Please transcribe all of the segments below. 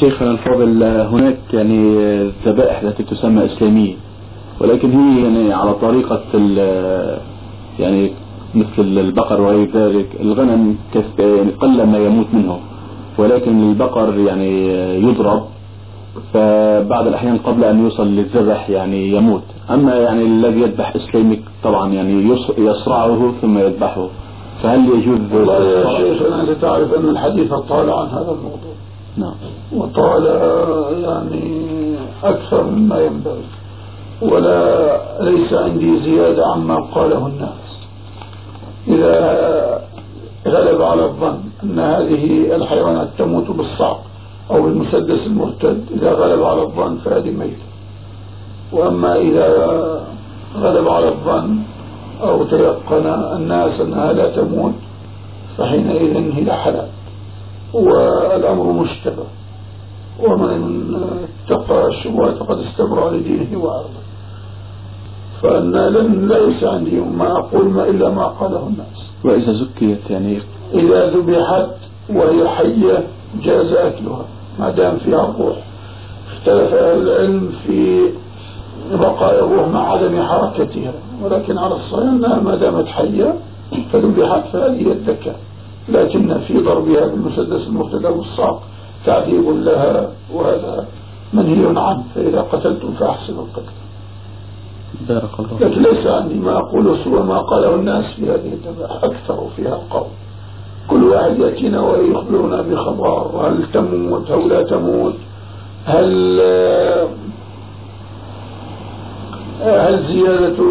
شيخنا الفاضل هناك يعني ذبائح التي تسمى إسلامية. ولكن هي يعني على طريقة يعني مثل البقر وغير ذلك الغنم يعني قل ما يموت منه. ولكن البقر يعني يضرب فبعض الأحيان قبل أن يوصل للذبح يعني يموت. أما يعني الذي يذبح إسلامي طبعا يعني يصرعه ثم يذبحه. فهل يجوز والله يا شيخ أنت تعرف أن الحديث طال عن هذا الموضوع. نعم. وطال يعني أكثر مما ينبغي ولا ليس عندي زيادة عما قاله الناس. إذا غلب على الظن أن هذه الحيوانات تموت بالصعق أو بالمسدس المرتد إذا غلب على الظن فهذه ميتة. وأما إذا غلب على الظن أو تيقن الناس أنها لا تموت فحينئذ هي حلال. والأمر مشتبه ومن اتقى الشبهات فقد استبرع لدينه وعرضه فأنا لن ليس عندي ما أقول ما إلا ما قاله الناس. وإذا زكيت يعني إذا ذبحت وهي حية جاز أكلها. ما دام فيها الروح. اختلف العلم في بقاء الروح مع عدم حركتها. ولكن على الصحيح أنها ما دامت حية فذبحت فهذه الذكاء لكن في ضربها بالمسدس المرتدى والصعق تعذيب لها وهذا منهي عنه فإذا قتلتم فأحسنوا القتل. بارك الله لكن ليس عندي ما أقوله سوى ما قاله الناس في هذه الذبائح أكثر فيها القول كل واحد يأتينا ويخبرنا بخبر هل تموت أو لا تموت؟ هل هل زيادة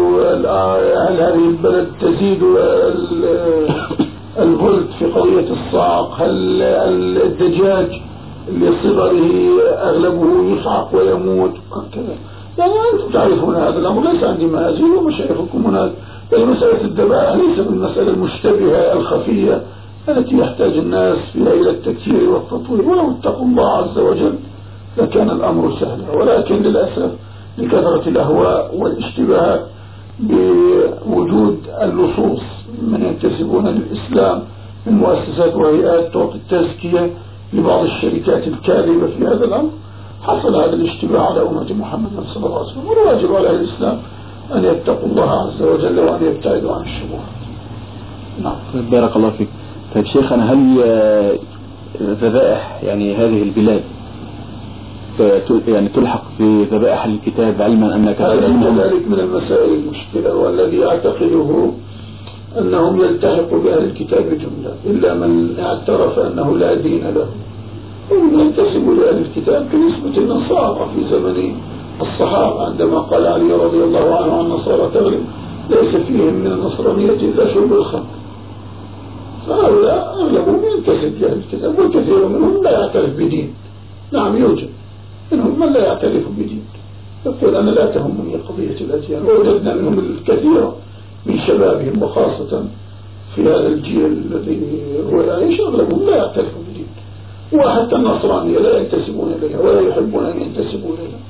هل هذه البلد تزيد الفلت في قضية الصعق هل الدجاج لصغره أغلبه يصعق ويموت؟ كذا يعني أنتم تعرفون هذا الأمر ليس عندي ما أزيل ومشايخكم هناك. يعني مسألة الذبائح ليس من المسألة المشتبهة الخفية التي يحتاج الناس فيها إلى التكثير والتطوير ولو اتقوا الله عز وجل لكان الأمر سهلا. ولكن للأسف لكثرة الأهواء والاشتباهات بوجود اللصوص من ينتسبون للإسلام من مؤسسات وهيئات تعطي التزكية لبعض الشركات الكاذبة في هذا الأمر. حصل هذا الاشتباه على أمة محمد صلى الله عليه وسلم. والواجب على الإسلام أن يتقوا الله عز وجل وأن يبتعدوا عن الشبهات. نعم. بارك الله فيك. طيب شيخنا هل ذبائح يعني هذه البلاد يعني تلحق بذبائح الكتاب علما أن كثيرا منهم ذلك من المسائل المشكلة والذي أعتقده أنهم يلتحقوا بأهل الكتاب جملة إلا من اعترف أنه لا دين له. هم ينتسبوا لأهل الكتاب كنسبة النصارى في زمن الصحابة عندما قال علي رضي الله عنه عن النصارى تغلب ليس فيهم من النصرانية إلا شرب الخمر. فهؤلاء أغلبهم ينتسب لأهل الكتاب والكثير منهم لا يعترف بدين. نعم يوجد منهم من لا يعترف بدين. يقول أنا لا تهمني قضية الأديان ووجدنا منهم الكثير من شبابهم وخاصة في هذا الجيل الذي هو يعيش أغلبهم لا يعترف بدين وحتى النصرانية لا ينتسبون إليها ولا يحبون أن ينتسبوا إليها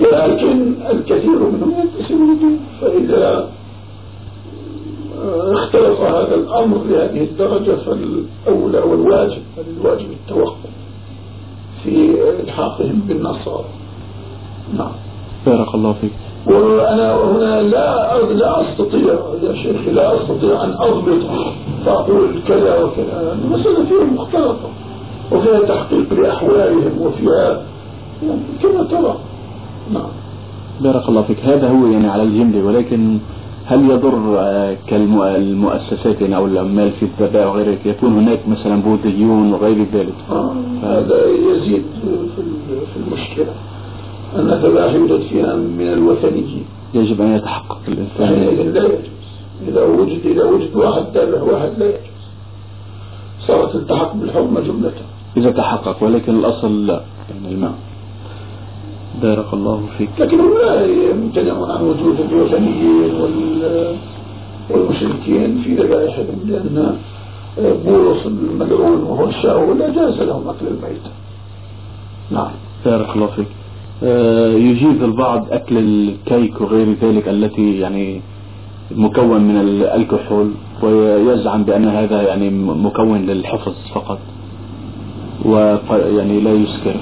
ولكن الكثير منهم ينتسبون لدين فإذا اختلط هذا الأمر لهذه الدرجة فالأولى والواجب فالواجب التوقف في إلحاقهم بالنصارى. نعم. بارك الله فيك. وأنا هنا لا لا أستطيع يا شيخ لا أستطيع أن أضبط. فأقول كذا وكذا. المسألة فيها مختلطة وفيها تحقيق لأحوالهم وفيها كما ترى. نعم. بارك الله فيك. هذا هو يعني على الجملة ولكن هل يضر كالمؤسسات يعني أو العمال في الذبائح وغيره يكون هناك مثلا بوذيون وغير ذلك؟ آه هذا يزيد في المشكلة. أن الذبائح يوجد فيها من الوثنيين يجب أن يتحقق الإنسان. يعني لا يجوز. إذا وجد إذا وجد واحد ذبح واحد لا يجوز. صارت التحق بالحرمة جملة. إذا تحقق ولكن الأصل لا. يعني الماء بارك الله فيك. لكن لا يمتنعون عن وجود الوثنيين والمشركين في ذبائحهم لأن بولس الملعون وهو الشاول لا جاز لهم أكل الميت نعم. بارك الله فيك. يجيز البعض أكل الكيك وغير ذلك التي يعني مكون من الكحول ويزعم بأن هذا يعني مكون للحفظ فقط. ويعني لا يسكر.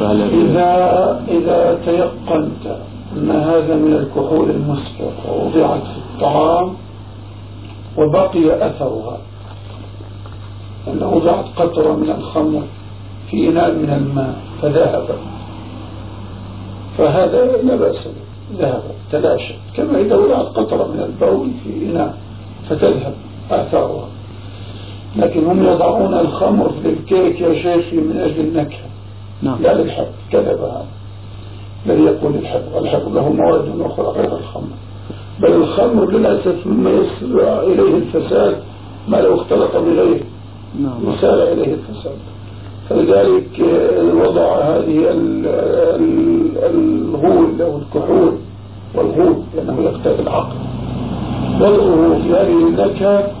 فهل إذا إذا تيقنت أن هذا من الكحول المسكر ووضعت في الطعام وبقي أثرها أن وضعت قطرة من الخمر في إناء من الماء فذهب. فهذا لا بأس به. ذهب تلاشى. كما إذا وضعت قطرة من البول في إناء فتذهب آثارها. لكن هم يضعون الخمر في الكيك يا شيخي من أجل النكهة. نعم. لا للحب. كذب هذا الذي يقول الحب. الحب له مواد أخرى غير الخمر. بل الخمر للأسف مما يصل إليه الفساد ما لو اختلط بغيره. نعم. يسارع إليه الفساد. فلذلك وضع هذه الغول أو الكحول والغول لأنه يقتل العقل. وضعه في هذه النكهة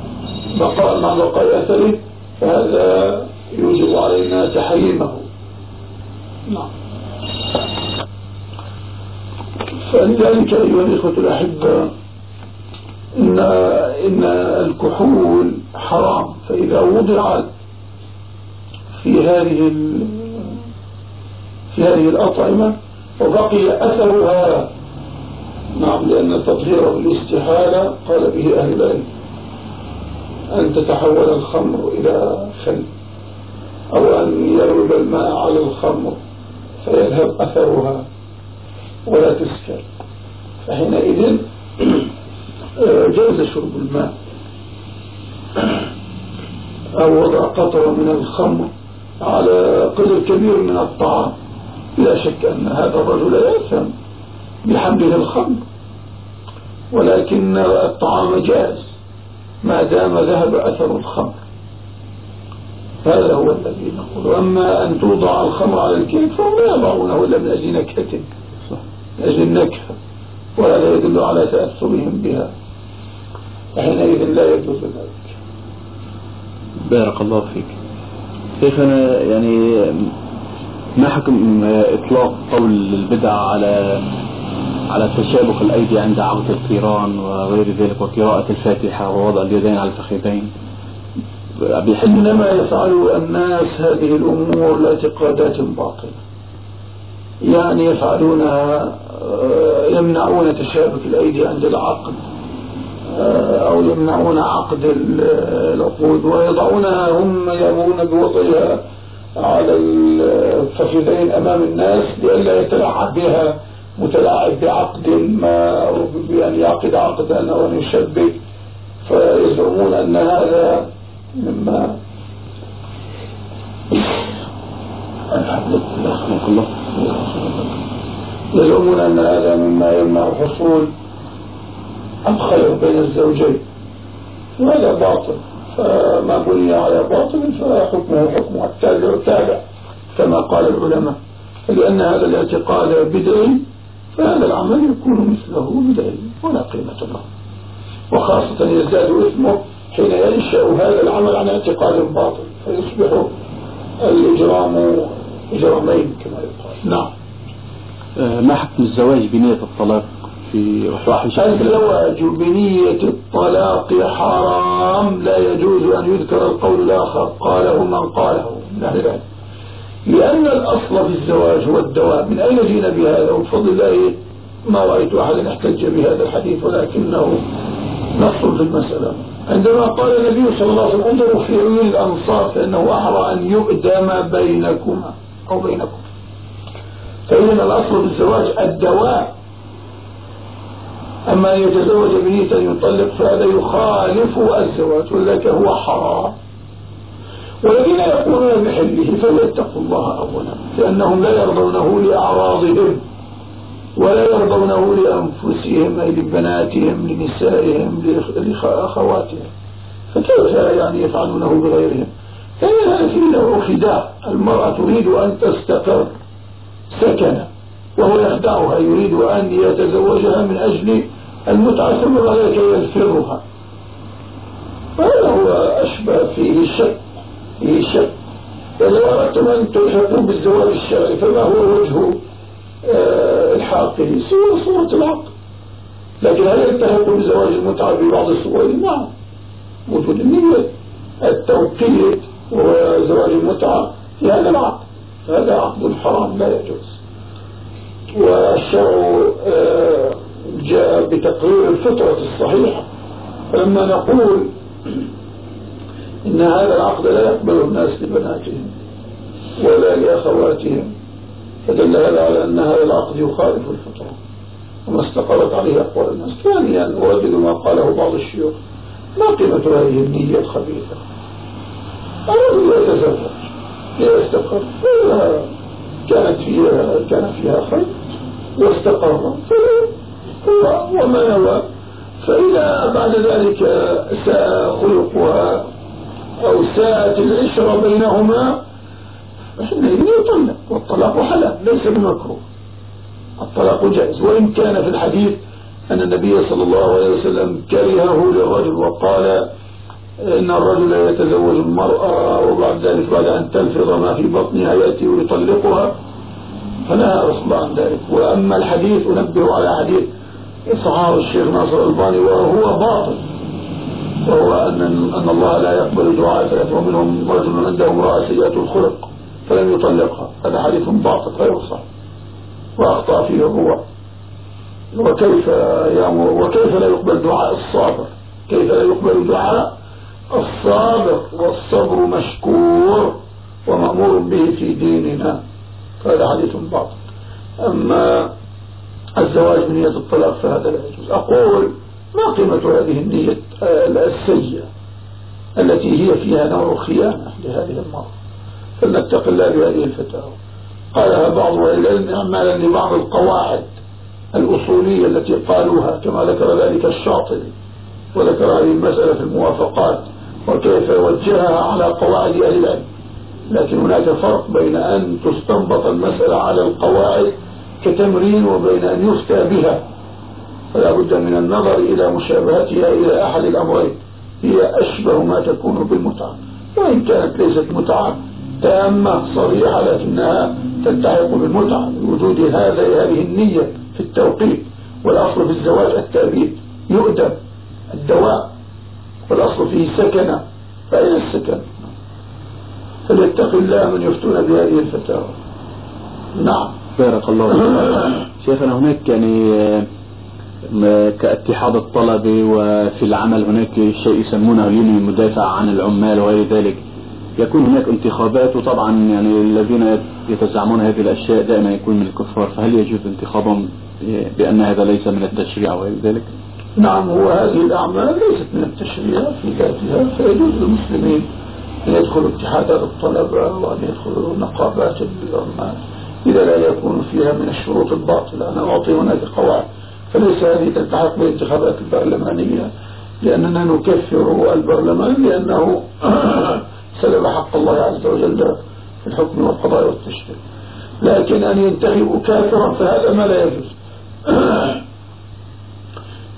بقاء مع بقاء أثره فهذا يوجب علينا تحريمه. نعم. فلذلك أيها الإخوة الأحبة إن, إن الكحول حرام فإذا وضعت في هذه في هذه الأطعمة وبقي أثرها. نعم لأن التطهير بالاستحالة قال به أهل العلم. أن تتحول الخمر إلى خل أو أن يرب الماء على الخمر فيذهب أثرها ولا تسكر. فحينئذ جوز شرب الماء. أو وضع قطرة من الخمر. على قدر كبير من الطعام لا شك أن هذا الرجل يأثم بحمله الخمر ولكن الطعام جاز ما دام ذهب أثر الخمر. هذا هو الذي نقول. أما أن توضع الخمر على الكيك فهم لا يضعونه إلا من أجل نكهة من أجل النكهة وهذا يدل على تأثرهم بها. فحينئذ لا يجوز ذلك. بارك الله فيك. شيخنا يعني ما حكم إطلاق قول البدع على على تشابك الأيدي عند عقد القيران وغير ذلك وقراءة الفاتحة ووضع اليدين على الفخذين إنما يفعل الناس هذه الأمور لاعتقادات باطلة. يعني يفعلونها آه، يمنعون تشابك الأيدي عند العقد. آه، أو يمنعون عقد العقود ويضعونها هم يأمرون بوضعها على الفخذين أمام الناس لئلا يتلعب بها متلاعب بعقد ما أو بأن يعقد عقدا أو أن يشبك فيزعمون أن هذا مما يزعمون أن هذا مما يمنع حصول الخير بين الزوجين. وهذا باطل. فما بني على باطل فحكمه حكم التابع تابع كما قال العلماء. لأن هذا الاعتقاد بدعي فهذا العمل يكون مثله بدعي ولا قيمة له. وخاصة يزداد اسمه حين ينشأ هذا العمل عن اعتقاد باطل فيصبح الإجرام إجرامين كما يقال. نعم. آه، ما حكم الزواج بنية الطلاق؟ في الزواج بنية الطلاق حرام لا يجوز أن يذكر القول الآخر. قاله من قاله. العلم لأن الأصل في الزواج هو الدوام من أين جينا بهذا؟ وبفضل الله ما رأيت أحدا احتج بهذا الحديث ولكنه نص في المسألة. عندما قال النبي صلى الله عليه وسلم انظروا في عيون الأنصار فإنه أحرى أن يؤدم بينكما أو بينكم. فإن الأصل في الزواج الدوام أما أن يتزوج بنية يطلق فهذا يخالف الزواج ولذلك هو حرام. والذين يقولون بحله فليتقوا الله أولا لأنهم لا يرضونه لأعراضهم ولا يرضونه لأنفسهم أي لبناتهم لنسائهم لأخواتهم. فكيف يعني يفعلونه بغيرهم؟ كان هذا في نوع خداع المرأة تريد أن تستقر سكنة وهو يخدعها يريد أن يتزوجها من أجل المتعة ثم ذلك يذفرها فهذا هو أشبه فيه الشك فيه شك ولو أردتم أن تلحقوا بالزواج الشرعي فما هو وجه آه، الحاقه سوى صورة العقل لكن هل يلتحق بزواج المتعة في بعض الصور؟ نعم. وجود النية التوقيت وهو زواج المتعة في هذا العقد. هذا عقد حرام لا يجوز. والشرع آه، جاء بتقرير الفطرة الصحيحة. فلما نقول إن هذا العقد لا يقبل الناس لبناتهم ولا لأخواتهم فدل هذا على أن هذا العقد يخالف الفطرة وما استقرت عليه أقوال الناس. ثانيا أردد ما قاله بعض الشيوخ ما قيمة هذه النية الخبيثة؟ الرجل يتزوج يستقر. كانت فيها كان فيها خير. واستقر. وما نوى فإذا بعد ذلك ساء خلقها أو ساءت العشرة بينهما فحينئذ يطلق والطلاق حلال ليس بمكروه. الطلاق جائز. وإن كان في الحديث أن النبي صلى الله عليه وسلم كرهه للرجل وقال إن الرجل يتزوج المرأة وبعد ذلك بعد أن تلفظ ما في بطنها يأتي ويطلقها فنهى رسول عن ذلك. وأما الحديث أنبه على حديث صحابه الشيخ ناصر الباني وهو باطل. وهو أن, أن الله لا يقبل دعاء ثلاثة ومنهم رجل عنده امرأة سيئة الخلق فلم يطلقها. هذا حديث باطل غير صحيح. وأخطأ فيه الرواة. وكيف يأمر؟ وكيف لا يقبل دعاء الصابر؟ كيف لا يقبل دعاء الصابر؟ والصبر مشكور ومأمور به في ديننا. هذا حديث باطل. أما الزواج بنية الطلاق فهذا لا يجوز. أقول ما قيمة هذه النية السيئة التي هي فيها نوع خيانة لهذه المرأة. فلنتق الله بهذه الفتاوى. قالها بعض العلم اعمالا لبعض القواعد الأصولية التي قالوها كما ذكر ذلك الشاطبي وذكر هذه المسألة في الموافقات وكيف وجهها على قواعد أهل العلم. لكن هناك فرق بين أن تستنبط المسألة على القواعد كتمرين وبين أن يفتى بها. فلا بد من النظر إلى مشابهتها إلى أحد الأمرين. هي أشبه ما تكون بالمتعة. وإن كانت ليست متعة تامة صريحة لكنها تلتحق بالمتعة. لوجود هذا هذه النية في التوقيت. والأصل في الزواج التأبيد. يؤدب الدواء. والأصل فيه سكنة. فأين السكن؟ فليتق الله من يفتون بهذه الفتاوى. نعم. بارك الله شيخنا هناك يعني كاتحاد الطلبة وفي العمل هناك شيء يسمونه اليوم المدافع عن العمال وغير ذلك. يكون هناك انتخابات وطبعا يعني الذين يتزعمون هذه الأشياء دائما يكون من الكفار. فهل يجوز انتخابهم بأن هذا ليس من التشريع وغير ذلك؟ نعم هو هذه الأعمال ليست من التشريع في ذاتها فيجوز للمسلمين أن يدخلوا اتحادات الطلبة وأن يدخلوا نقابات العمال إذا لا يكون فيها من الشروط الباطلة. أنا أعطي هناك قواعد فليس هذه تلتحق بالانتخابات البرلمانية لأننا نكفر البرلمان لأنه سلب حق الله عز وجل في الحكم والقضاء والتشريع. لكن أن ينتخبوا كافرا فهذا ما لا يجوز.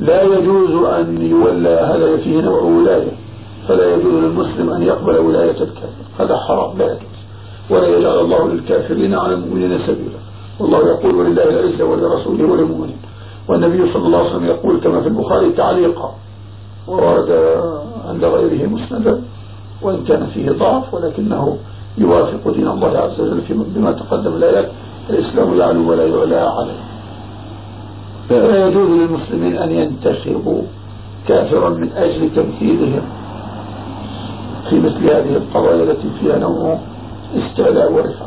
لا يجوز أن يولى هذا فيه نوع ولاية فلا يجوز للمسلم أن يقبل ولاية الكافر. هذا حرام لا يجوز. ولا يجعل الله للكافرين على المؤمنين سبيلا. والله يقول ولله العزة ولرسوله وللمؤمنين. والنبي صلى الله عليه وسلم يقول كما في البخاري تعليقا. وورد عند غيره مسندا. وإن كان فيه ضعف ولكنه يوافق دين الله عز وجل بما تقدم الآيات الإسلام يعلو ولا يعلى عليه. فلا يجوز للمسلمين أن ينتخبوا كافرا من أجل تمثيلهم. في مثل هذه القضايا التي فيها نوع استعلاء ورفع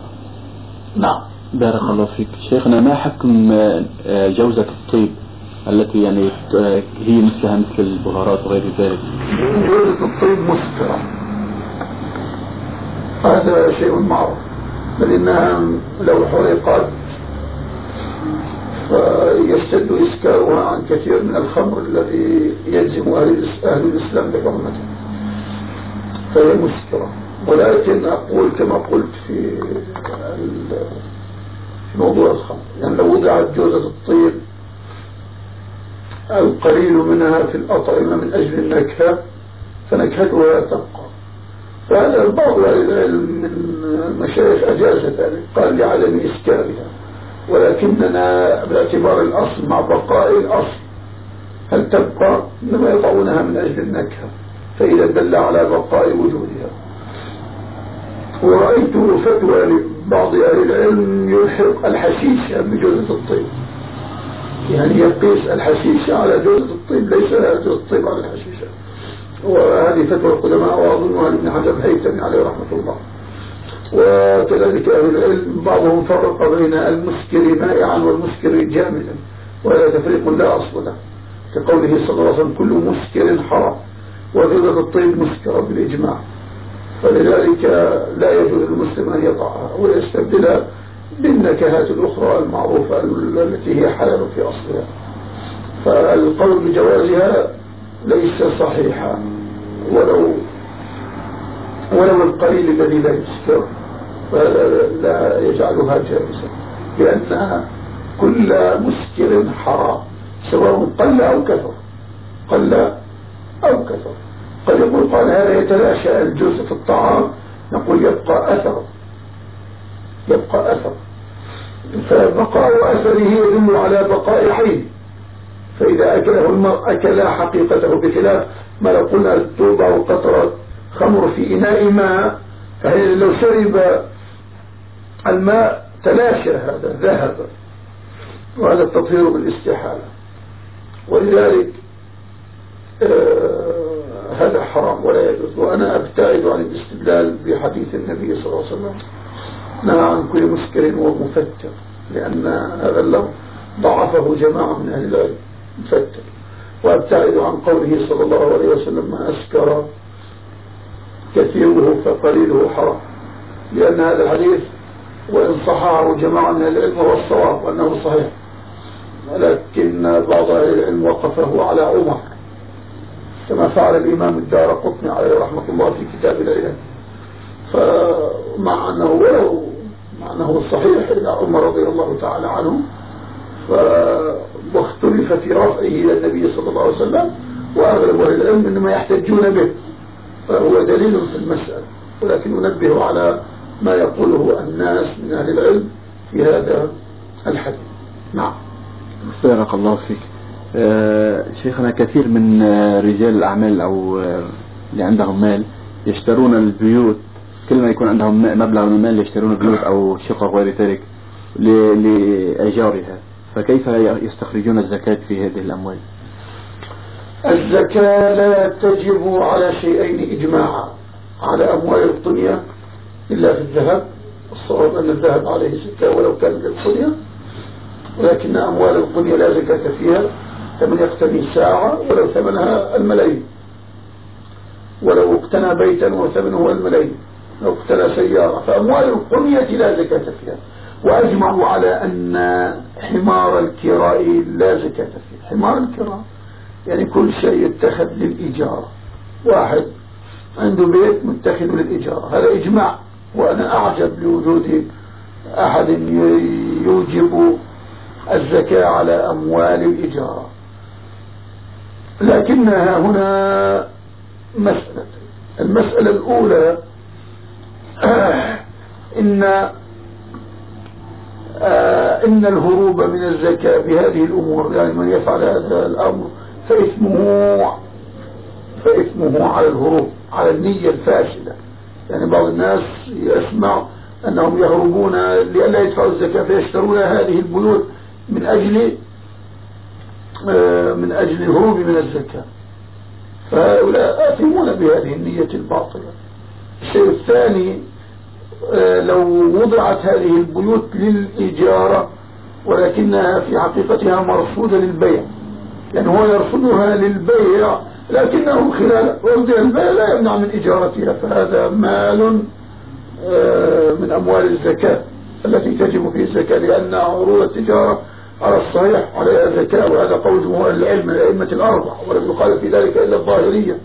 نعم. بارك الله فيك. شيخنا ما حكم آه، جوزة الطيب التي يعني آه، هي مثلها مثل البهارات وغير ذلك؟ جوزة الطيب مسكرة. هذا شيء معروف بل إنها لو حرقت فيشتد إسكارها عن كثير من الخمر الذي يلزم أهل الإسلام بحرمته. فهي مسكرة ولكن أقول كما قلت في موضوع الخمر يعني لو وضعت جوزة الطيب القليل منها في الأطعمة من أجل النكهة فنكهتها تبقى. فهذا البعض من المشايخ أجاز ذلك قال لعدم إسكارها ولكننا باعتبار الأصل مع بقاء الأصل هل تبقى؟ إنما يضعونها من أجل النكهة. فإذا دل على بقاء وجودها. ورأيت فتوى لبعض أهل العلم يلحق الحشيشة بجوزة الطيب. يعني يقيس الحشيشة على جوزة الطيب ليس جوزة الطيب على الحشيشة وهذه فتوى القدماء وأظنها لابن حجر الهيثمي عليه رحمة الله. وكذلك أهل العلم بعضهم فرق بين المسكر مائعا والمسكر جامدا وهذا تفريق لا أصل له. كقوله صلى الله عليه وسلم كل مسكر حرام. وجودة الطيب مسكرة بالإجماع فلذلك لا يجوز للمسلم أن يضعها ويستبدلها بالنكهات الأخرى المعروفة التي هي حلال في أصلها. فالقول بجوازها ليس صحيحا. ولو ولو القليل الذي لا يسكر فلا يجعلها جائزة. لأنها كل مسكر حرام سواء قل أو كثر. قل أو كثر. قد يقول قال هذا يتلاشى الجزء في الطعام. نقول يبقى أثر. يبقى أثر. فبقاء أثره يدل على بقاء عين فإذا أكله المرء أكل حقيقته بخلاف ما لو قلنا توضع قطرة خمر في إناء ماء فهي لو شرب الماء تلاشى هذا ذهب. وهذا التطهير بالاستحالة. ولذلك آه هذا حرام ولا يجوز. وأنا أبتعد عن الاستدلال بحديث النبي صلى الله عليه وسلم. نهى عن كل مسكر ومفتر لأن هذا اللفظ ضعفه جماعة من أهل العلم مفتر. وأبتعد عن قوله صلى الله عليه وسلم ما أسكر كثيره فقليله حرام. لأن هذا الحديث وإن صححه جماعة من العلم هو الصواب وأنه صحيح. ولكن بعض أهل العلم وقفه على عمر. كما فعل الإمام الدار قطني عليه رحمة الله في كتاب العلم. فمع أنه ولو مع أنه صحيح. إلى عمر رضي الله تعالى عنه. واختلف في رفعه إلى النبي صلى الله عليه وسلم وأغلب أهل العلم إنما يحتجون به. فهو دليل في المسألة. ولكن ننبه على ما يقوله الناس من أهل العلم في هذا الحديث. نعم. بارك الله فيك. شيخنا كثير من آه رجال الأعمال أو آه اللي عندهم مال يشترون البيوت كل ما يكون عندهم مبلغ من المال يشترون بيوت أو شقق غير ذلك لأجارها فكيف يستخرجون الزكاة في هذه الأموال؟ الزكاة لا تجب على شيئين إجماعا على أموال الدنيا إلا في الذهب الصواب أن الذهب عليه زكاة ولو كان للدنيا ولكن أموال الدنيا لا زكاة فيها. ثمن يقتني ساعة ولو ثمنها الملايين. ولو اقتنى بيتا وثمنه الملايين. لو اقتنى سيارة. فأموال القنية لا زكاة فيها. وأجمعوا على أن حمار الكراء لا زكاة فيه حمار الكراء. يعني كل شيء يتخذ للإجارة واحد. عنده بيت متخذ للإجارة هذا إجماع. وأنا أعجب لوجود أحد يوجب الزكاة على أموال الإجارة لكنها هنا مسألة. المسألة الأولى إن آه إن الهروب من الزكاة بهذه الأمور يعني من يفعل هذا الأمر فإثمه فإثمه على الهروب على النية الفاشلة. يعني بعض الناس يسمع أنهم يهربون لئلا يدفعوا الزكاة فيشترون هذه البيوت من أجل آه من أجل الهروب من الزكاة. فهؤلاء آثمون بهذه النية الباطلة. الشيء الثاني آه لو وضعت هذه البيوت للإجارة ولكنها في حقيقتها مرصودة للبيع. يعني هو يرصدها للبيع لكنه خلال وضع البيع لا يمنع من إجارتها. فهذا مال آه من أموال الزكاة التي تجب فيه الزكاة لأن عروض التجارة على الصحيح عليها زكاة وهذا قول جمهور العلم الأئمة الأربع ولم يقال في ذلك إلا الظاهرية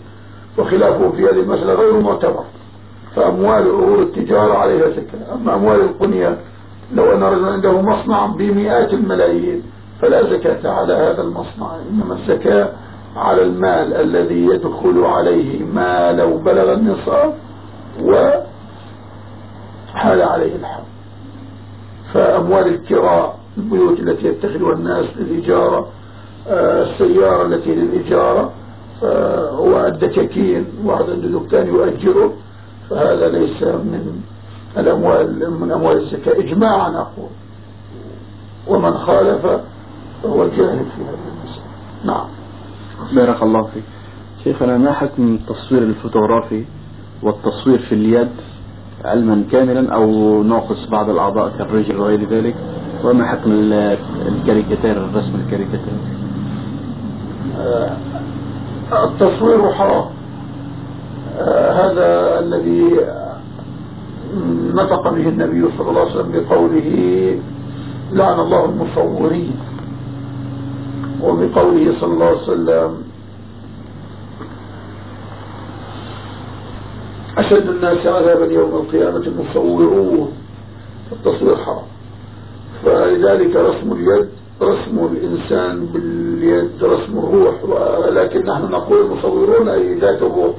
وخلافه في هذه المسألة غير معتبر. فأموال عروض التجارة عليها زكاة أما أموال القنية لو أن رجل عنده مصنع بمئات الملايين فلا زكاة على هذا المصنع إنما الزكاة على المال الذي يدخل عليه ما لو بلغ النصاب وحال عليه الحول فأموال الكراء البيوت التي يتخذها الناس للإجارة السيارة التي للإجارة والدكاكين واحد عنده دكان يؤجره. فهذا ليس من الأموال من أموال الزكاة. إجماعا أقول. ومن خالف فهو الجاهل في هذا المسألة. نعم. بارك الله فيك. شيخنا ما حكم التصوير الفوتوغرافي والتصوير في اليد علما كاملا أو ناقص بعض الأعضاء كالرجل وغير ذلك؟ وما حكم الكاريكاتير الرسم الكاريكاتير؟ آه، التصوير حرام. آه، هذا الذي نطق به النبي صلى الله عليه وسلم بقوله لعن الله المصورين. وبقوله صلى الله عليه وسلم أشد الناس عذابا يوم القيامة المصورون التصوير حرام. فلذلك رسم اليد رسم الإنسان باليد رسم الروح. ولكن نحن نقول المصورون أي ذات الروح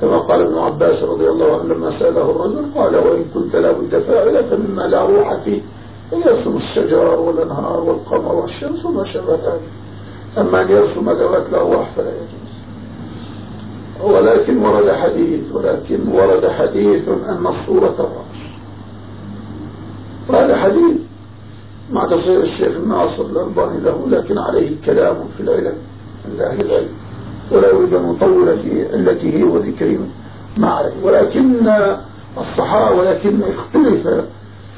كما قال ابن عباس رضي الله عنه لما سأله الرجل قال وإن كنت لابد فاعلا فمما لا روح فيه يرسم الشجر والأنهار والقمر والشمس وما شابه ذلك. أما أن يرسم ذوات الأرواح فلا يجوز. ولكن ورد حديث ولكن ورد حديث أن الصورة الرأس. وهذا حديث. مع تصير الشيخ الناصر الألباني له لكن عليه كلام في العلم عند أهل العلم ولا يريد أن نطول في علته وذكره ما عليه ولكن الصحابة ولكن اختلف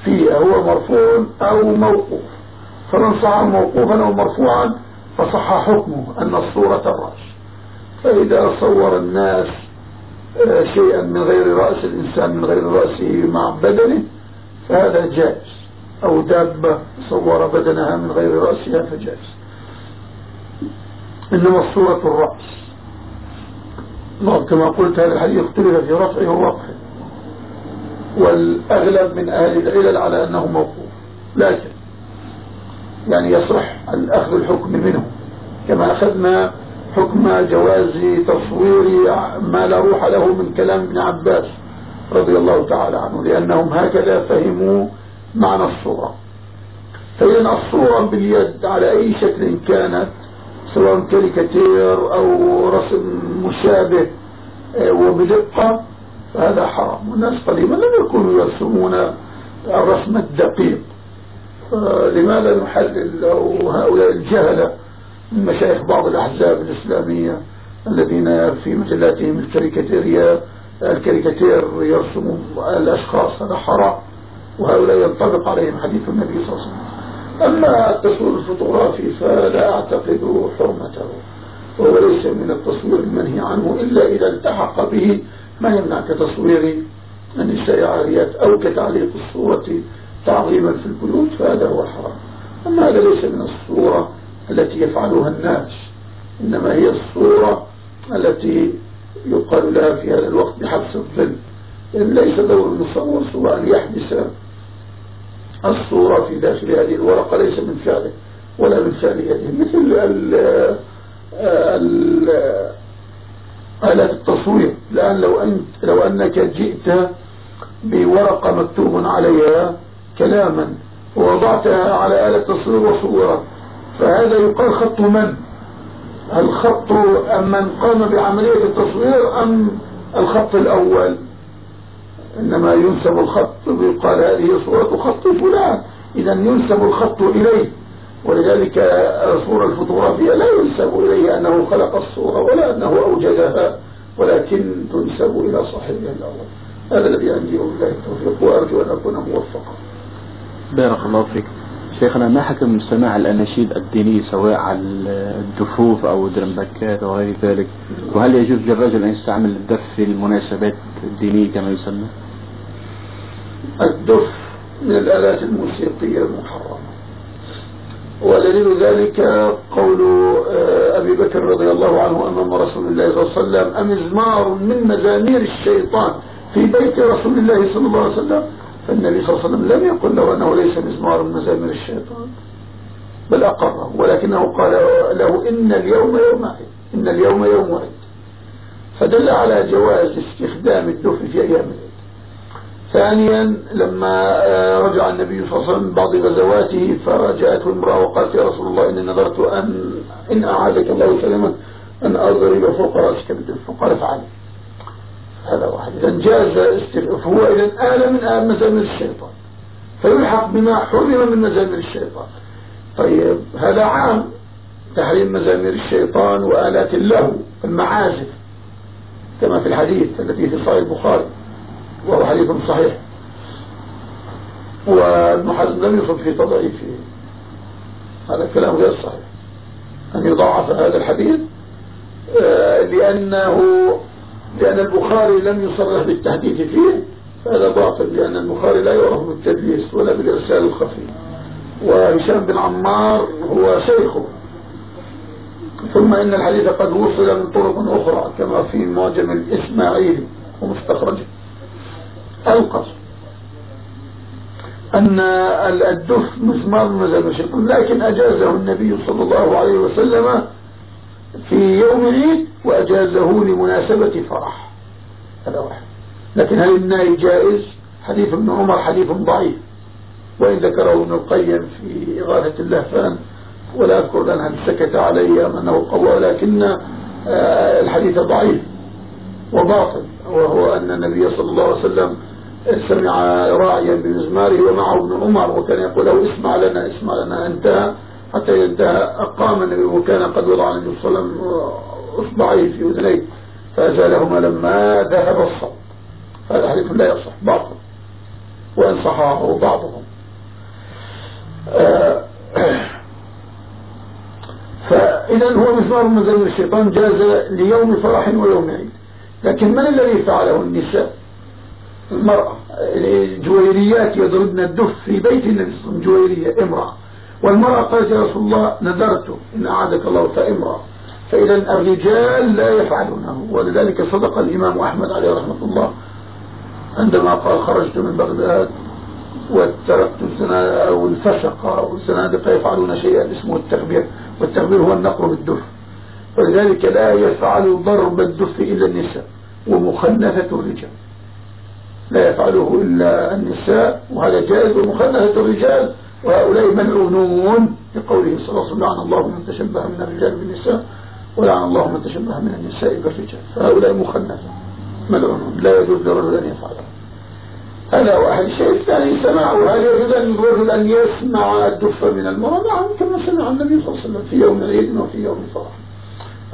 فيه هو مرفوع أو موقوف. فمن صح موقوفا أو مرفوعا فصح حكمه أن الصورة الرأس فإذا صور الناس آه، شيئا من غير رأس الإنسان من غير رأسه مع بدنه فهذا جائز. أو دابة صور بدنها من غير رأسها فجائز إنما الصورة الرأس. كما قلت هذا الحديث اختلف في رفعه ووقفه. والأغلب من أهل العلل على أنه موقوف. لكن يعني يصح الأخذ الحكم منه. كما أخذنا حكم جواز تصوير ما لا روح له من كلام ابن عباس رضي الله تعالى عنه. لأنهم هكذا فهموا معنى الصورة. فإن الصورة باليد على أي شكل كانت سواء كاريكاتير أو رسم مشابه آه، وبدقة فهذا حرام. والناس قديما لم يكونوا يرسمون الرسم الدقيق. لماذا نحلل هؤلاء الجهلة من مشايخ بعض الأحزاب الإسلامية الذين في مجلاتهم الكاريكاتيرية الكاريكاتير يرسموا الأشخاص؟ هذا حرام. وهؤلاء ينطبق عليهم حديث النبي صلى الله عليه وسلم. أما التصوير الفوتوغرافي فلا أعتقد حرمته. وهو ليس من التصوير المنهي عنه إلا إذا التحق به ما يمنع كتصوير النساء عاريات أو كتعليق الصورة تعظيما في البيوت فهذا هو الحرام. أما هذا ليس من الصورة التي يفعلها الناس إنما هي الصورة التي يقال لها في هذا الوقت بحبس الظل. ليس دور المصور سوى أن يحبس الصورة في داخل هذه الورقة ليس من فعله ولا من فعل يده مثل آلات التصوير. الآن لو, أنت لو أنك جئت بورقة مكتوب عليها كلاما ووضعتها على آلة تصوير وصورة فهذا يقال خط من؟ هل خط أم من قام بعملية التصوير أم الخط الأول؟ إنما ينسب الخط ويقال هذه صورة خط فلان. إذا ينسب الخط إليه. ولذلك الصورة الفوتوغرافية لا ينسب إليه أنه خلق الصورة ولا أنه أوجدها ولكن تنسب إلى صاحبها الأول هذا الذي عندي والله التوفيق وأرجو أن أكون موفقا. بارك الله فيك. شيخنا ما حكم سماع الأناشيد الدينية سواء على الدفوف أو الدرمبكات غير ذلك؟ وهل يجوز للرجل أن يستعمل الدف في المناسبات الدينية كما يسمى؟ الدف من الآلات الموسيقية المحرمة. ودليل ذلك قول آه، أبي بكر رضي الله عنه أمام رسول الله صلى الله عليه وسلم أمزمار من مزامير الشيطان في بيت رسول الله صلى الله عليه وسلم. فالنبي صلى الله عليه وسلم لم يقل له أنه ليس مزمار من مزامير الشيطان بل أقره ولكنه قال له إن اليوم يوم عيد إن اليوم يوم عيد. فدل على جواز استخدام الدف في أيام ثانيا لما آه، رجع النبي صلى الله عليه وسلم بعض غزواته فرجعته امرأة وقالت يا رسول الله إني نظرت أن إن أعادك الله سلما أن أضرب فوق رأسك بالدف فقال فعل. هذا واحد. إذا جاز فهو إذا آل من آل مزامير الشيطان. فيلحق بما حرم من مزامير الشيطان. طيب هذا عام تحريم مزامير الشيطان وآلات اللهو المعازف كما في الحديث الذي في صحيح البخاري. وهو حديث صحيح. والمحزن لم يصب في تضعيفه هذا الكلام غير صحيح. أن يضاعف هذا الحديث آه، لأنه لأن البخاري لم يصرح بالتحديث فيه فهذا باطل لأن البخاري لا يعرف بالتدليس ولا بالإرسال الخفي. وهشام بن عمار هو شيخه. ثم إن الحديث قد وصل من طرق أخرى كما في معجم الإسماعيلي ومستخرجه. القصر أن الدف مزمار مزام الشيطان لكن أجازه النبي صلى الله عليه وسلم في يوم العيد وأجازه لمناسبة فرح. هذا واحد. لكن هل النهي جائز؟ حديث ابن عمر حديث ضعيف. وإن ذكره ابن القيم في إغاثة اللهفان ولا أذكر لأن هل سكت علي أنه قوى لكن آه، الحديث ضعيف وباطل. وهو أن النبي صلى الله عليه وسلم سمع راعيا بمزماره ومعه ابن عمر وكان يقول له اسمع لنا اسمع لنا انتهى حتى ينتهى أقام النبي وكان قد وضع النبي صلى الله عليه وسلم اصبعيه في أذنيه. فأزالهما لما ذهب الصوت هذا حديث لا يصح باطل. وإن صححه بعضهم. آه، فإذا هو مزمار من زمن الشيطان جاز ليوم فرح ويوم عيد لكن من الذي فعله النساء؟ المرأة الجويريات يضربن الدف في بيت النبي صلى الله عليه وسلم امرأة. والمرأة قالت يا رسول الله نذرت إن أعادك الله فامرأة. فإذا الرجال لا يفعلونه ولذلك صدق الإمام أحمد عليه رحمة الله عندما قال خرجت من بغداد وتركت أو الفسق أو الزنادقة يفعلون شيئا اسمه التغبير. والتغبير هو النقر بالدف. ولذلك لا يفعل ضرب الدف إلا النساء ومخنثة الرجال. لا يفعله إلا النساء وهذا جائز ومخنثة الرجال وهؤلاء ملعونون لقوله صلى الله عليه وسلم لعن الله من تشبه من الرجال بالنساء ولعن الله من تشبه من النساء بالرجال. فهؤلاء مخنثة ملعونون لا يجوز لرجل أن يفعله هذا واحد الشيء الثاني سماعه هل يجوز الرجل أن يسمع الدف من المرأة. نعم كما سمع النبي صلى الله عليه وسلم في يوم العيد وفي يوم الفرح.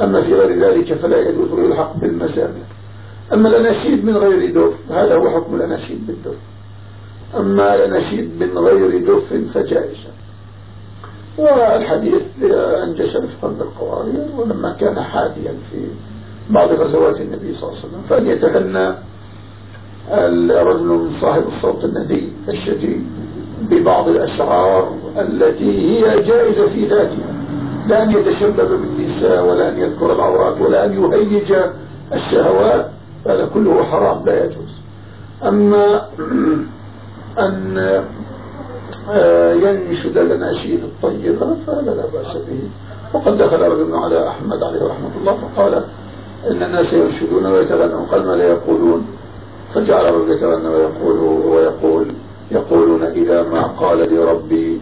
أما في غير ذلك فلا يجوز يلحق بالمزامر أما الأناشيد من غير دف هذا هو حكم الأناشيد بالدف. أما الأناشيد من غير دف فجائزة والحديث أنجش رفقا بالقوارير ولما كان حاديا في بعض غزوات النبي صلى الله عليه وسلم فأن يتغنى الرجل صاحب الصوت الندي الشديد ببعض الأشعار التي هي جائزة في ذاتها. لا أن يتشبب بالنساء ولا أن يذكر العورات ولا أن يهيج الشهوات. هذا كله حرام لا يجوز. أما أن آه، ينشد الأناشيد الطيبة فهذا لا بأس به. وقد دخل رجل على أحمد عليه رحمة الله فقال إن الناس ينشدون ويتغنون قال ما لا يقولون؟ فجعل رجل يتغنى ويقول ويقول يقولون إذا ما قال لي ربي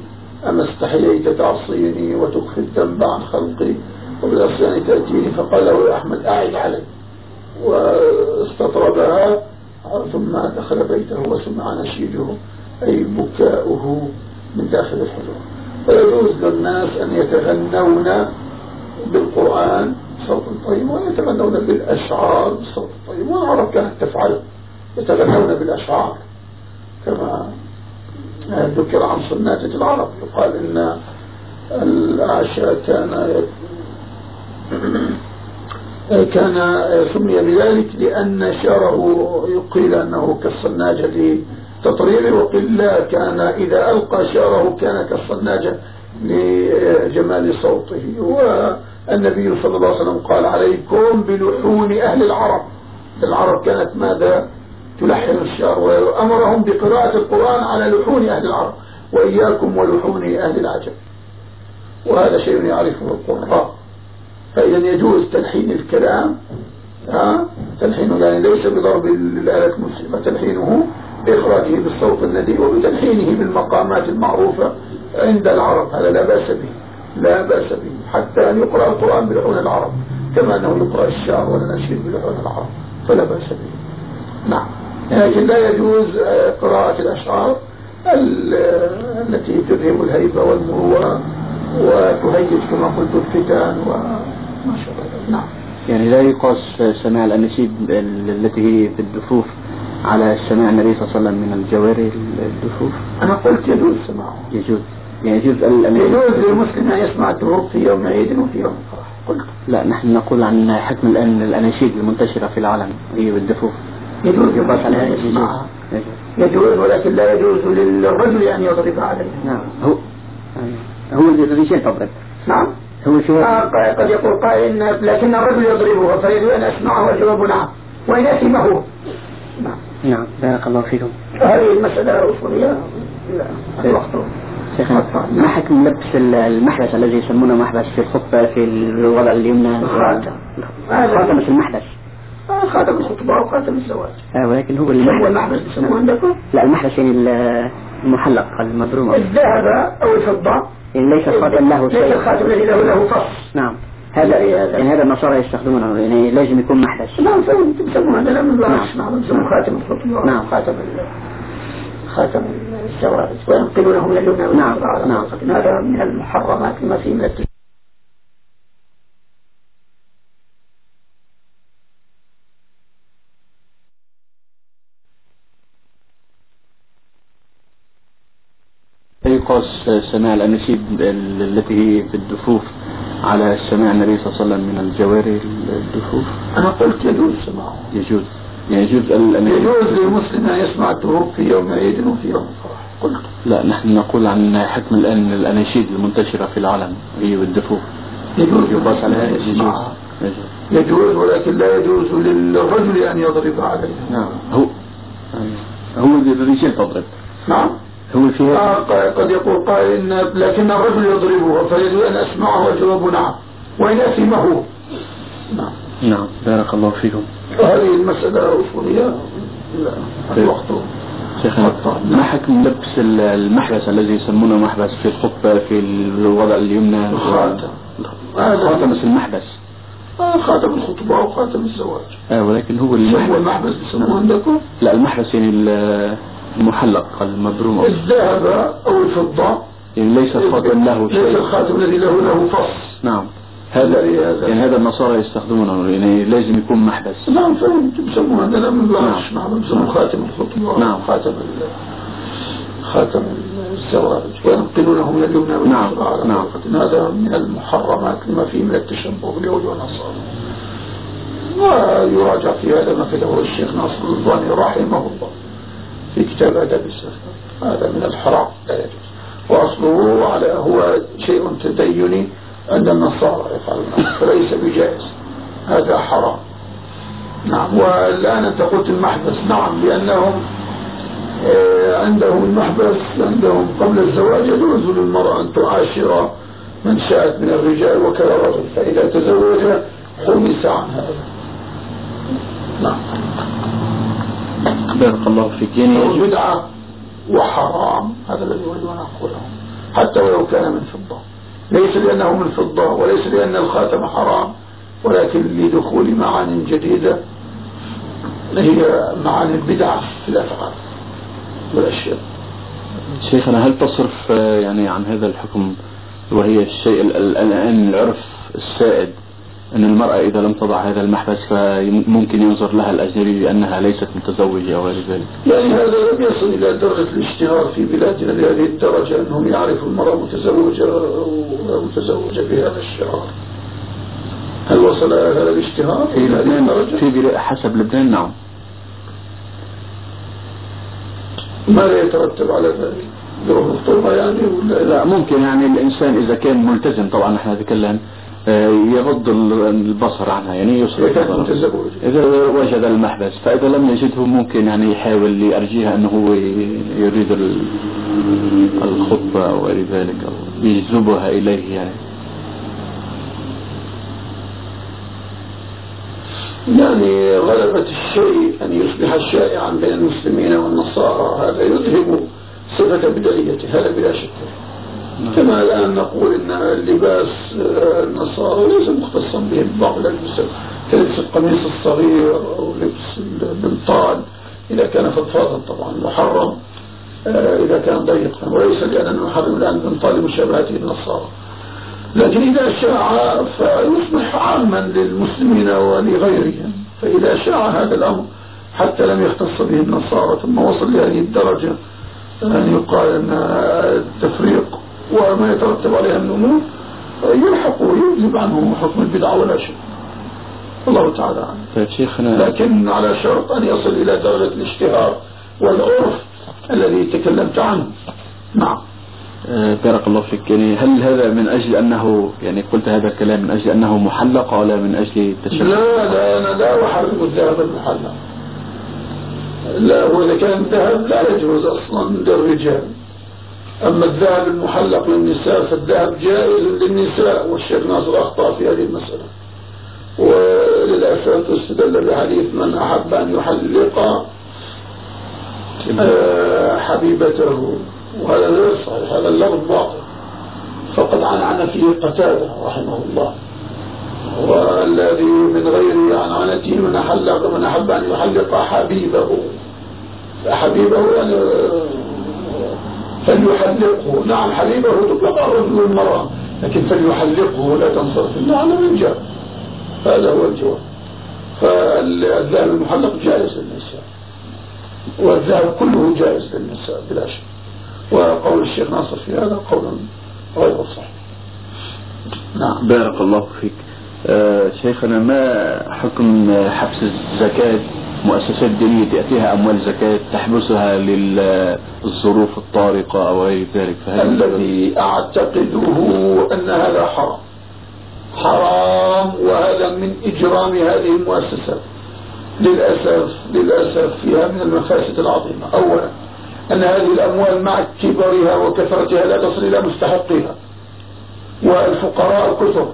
أما استحييت تعصيني وتخفي الذنب عن خلقي وبالأصيان تأتيني؟ فقال له يا أحمد أعد علي واستطردها ثم دخل بيته وسمع نشيده أي بكاؤه من داخل الحجرة. فيجوز للناس أن يتغنون بالقرآن صوت طيب ويتغنون بالأشعار صوت طيب والعرب كانت تفعل يتغنون بالأشعار. كما ذكر عن صناتة العرب يقال إن الأعشى كان كان سمي بذلك لأن شعره يقيل أنه كالصناجة لتطريره وقيل لا كان إذا ألقى شعره كان كالصناجة لجمال صوته. والنبي صلى الله عليه وسلم قال عليكم بلحون أهل العرب. العرب كانت ماذا؟ تلحن الشعر وأمرهم بقراءة القرآن على لحون أهل العرب وإياكم ولحون أهل العجم. وهذا شيء يعرفه القرآن فإذا يجوز تلحين الكلام ها؟ تلحينه يعني ليس بضرب الآلة المسلمة تلحينه بإخراجه بالصوت الندي وبتلحينه بالمقامات المعروفة عند العرب هذا لا بأس به لا بأس به حتى أن يقرأ القرآن بلحون العرب كما أنه يقرأ الشعر والنشيد بلحون العرب فلا بأس به. نعم. لكن لا يجوز آه، قراءة الأشعار التي تذهب الهيبة والمروءة وتهيج كما قلت الفتن وما شاء الله نعم يعني لا يقاس سماع الأناشيد التي هي في الدفوف على سماع النبي صلى الله عليه وسلم من الجواري الدفوف أنا قلت يجوز سماعه يجوز يعني يجوز يجوز للمسلم أن يسمع الدفوف في يوم عيد وفي يوم فرح قلت لا نحن نقول عن حكم الآن الأناشيد المنتشرة في العالم هي بالدفوف يجوز يقاس عليها يسمعها يجوز ولكن لا يجوز للرجل أن يضرب عليه نعم هو هو الرجال تضرب نعم هو شو آه قد يقول قائل لكن الرجل يضربه فيريد أن أسمعه الجواب نعم وإن أسمه نعم. نعم بارك الله فيكم. هذه المسألة أصولية. الوقت شيخنا ما حكم لبس المحبس الذي يسمونه محبس في الخطبة في الوضع اليمنى؟ خاتم. خاتم المحبس. خاتم الخطبة وخاتم الزواج. آه ولكن هو اللي هو المحبس يسمونه عندكم؟ لا المحبس يعني المحلق المبروم الذهب أو الفضة. يعني ليس الخاتم له شيء. ليس الخاتم الذي له له فص نعم. هذا يعني هذا النصارى يستخدمونه. يعني لازم يكون محدث. نعم تسمونه هذا لا من نعم. نسموه خاتم الخطبة نعم. خاتم خاتم الزواج وينقلونه من اليمنى نعم. نعم. هذا من المحرمات لما فيه من يقاس سماع الأناشيد التي هي في الدفوف على سماع النبي صلى الله عليه وسلم من الجواري الدفوف. أنا قلت يجوز سماعه يجوز. يجوز يجوز للمسلم أن يسمع الدفوف في يوم عيد وفي يوم فرح قلت. لا نحن نقول عن حكم الآن الأناشيد المنتشرة في العالم هي بالدفوف يجوز. يقاس عليها؟ يجوز. يجوز. ولكن لا يجوز للرجل أن يضرب عليه. نعم. هو هو الرجال تضرب نعم. هو فيها آه قد يقول قائل لكن الرجل يضربه فيريد أن أسمعه الجواب نعم وإن أثمه. نعم. نعم. بارك الله فيكم. هذه المسألة أصولية. الوقت. شيخنا ما حكم لبس المحبس الذي يسمونه محبس في الخطبة في الوضع اليمنى؟ خاتم. خاتم المحبس. آه خاتم الخطبة أو خاتم الزواج. آه ولكن هو المحبس هو المحبس؟ بيسموه عندكم؟ لا المحبس يعني المحلق المبروم. الذهب أو الفضة؟ يعني ليس الخاتم له شيء. ليس الخاتم الذي له له فص نعم. هذا يعني هذا النصارى يستخدمونه يعني لازم يكون محبس. نعم هذا. لا من نعم. نعم خاتم الخطبة. نعم. خاتم خاتم الزواج. وينقلونه من اليمنى نعم. نعم. هذا من المحرمات لما فيه من التشبه باليهود والنصارى. ويراجع في هذا ما كتبه الشيخ ناصر الألباني رحمه الله. في كتاب أدب السفر هذا من الحرام لا يجوز. وأصله على هو شيء تديني عند النصارى يفعلون فليس بجائز. هذا حرام. نعم والآن أنت قلت المحبس. نعم لأنهم آه، عندهم المحبس عندهم قبل الزواج يجوز للمرأة أن تعاشر من شاءت من الرجال وكذا رجل فإذا تزوج حمس عن هذا. نعم. بارك الله فيك يعني بدعة وحرام هذا الذي أريد أن أقوله. حتى ولو كان من فضة. ليس لأنه من فضة وليس لأن الخاتم حرام ولكن لدخول معان جديدة. هي معاني البدعة في الأفعال والأشياء شيخنا هل تصرف يعني عن هذا الحكم وهي الشيء الآن العرف السائد أن المرأة إذا لم تضع هذا المحبس فممكن ينظر لها الأجنبي بأنها ليست متزوجة أو غير ذلك. يعني هذا لم يصل إلى درجة الاشتهار في بلادنا لهذه الدرجة أنهم يعرفوا المرأة متزوجة أو متزوجة بهذا الشعار. هل وصل هذا الاشتهار في لبنان في حسب لبنان نعم. ماذا يترتب على ذلك؟ يروح يعني ولا لا ممكن يعني الإنسان إذا كان ملتزم طبعا نحن نتكلم يغض البصر عنها يعني يصرف إذا وجد المحبس فإذا لم يجده ممكن يعني يحاول لأرجيها أنه هو يريد الخطبة أو غير ذلك أو يجذبها إليه يعني. يعني غلبة الشيء أن يصبح شائعا بين المسلمين والنصارى هذا يذهب صفة بدعيته هذا بلا شك. كما الآن نقول إن اللباس آه، النصارى ليس مختصا به بعض الألبسة كلبس القميص الصغير أو لبس البنطال. إذا كان فضفاضا طبعا محرم. آه، إذا كان ضيقا وليس لأننا نحرم الآن من طالب مشابهته النصارى. لكن إذا شاع فيصبح عاما للمسلمين ولغيرهم. فإذا شاع هذا الأمر حتى لم يختص به النصارى ثم وصل لهذه الدرجة أن يقال أن التفريق وما يترتب عليها من أمور يلحق ويجب عنه حكم البدعة ولا شيء. الله تعالى عنه طيب شيخنا لكن على شرط أن يصل إلى درجة الاشتهار والعرف الذي تكلمت عنه. نعم. آه، بارك الله فيك. يعني هل هذا من أجل أنه يعني قلت هذا الكلام من أجل أنه محلق ولا من أجل التشبه لا لا أنا لا أحرم الذهب المحلق. لا وإذا كان الذهب لا يجوز أصلا للرجال. أما الذهب المحلق للنساء فالذهب جائز للنساء والشيخ ناصر أخطأ في هذه المسألة. وللأسف استدل بحديث من أحب أن يحلق آه، حبيبته. وهذا غير صحيح هذا اللفظ باطل. فقد عن فيه قتادة رحمه الله. والذي من غير عنعنته من حلق من أحب أن يحلق حبيبه. حبيبه يعني فليحلقه. نعم حبيبه تطلق الرجل والمرأة لكن فليحلقه ولا تنصرف من جاء هذا هو الجواب. فالذهب المحلق جائز للنساء. والذهب كله جائز للنساء بلا شك. وقول الشيخ ناصر في هذا قول غير صحيح. نعم. بارك الله فيك. آه شيخنا ما حكم حبس الزكاة؟ مؤسسات دينية تأتيها أموال زكاة تحبسها للظروف الطارقة أو غير ذلك الذي أعتقده أن هذا حرام. حرام وهذا من إجرام هذه المؤسسات للأسف للأسف فيها من المفاسد العظيمة. أولا أن هذه الأموال مع كبرها وكثرتها لا تصل إلى مستحقها والفقراء كثر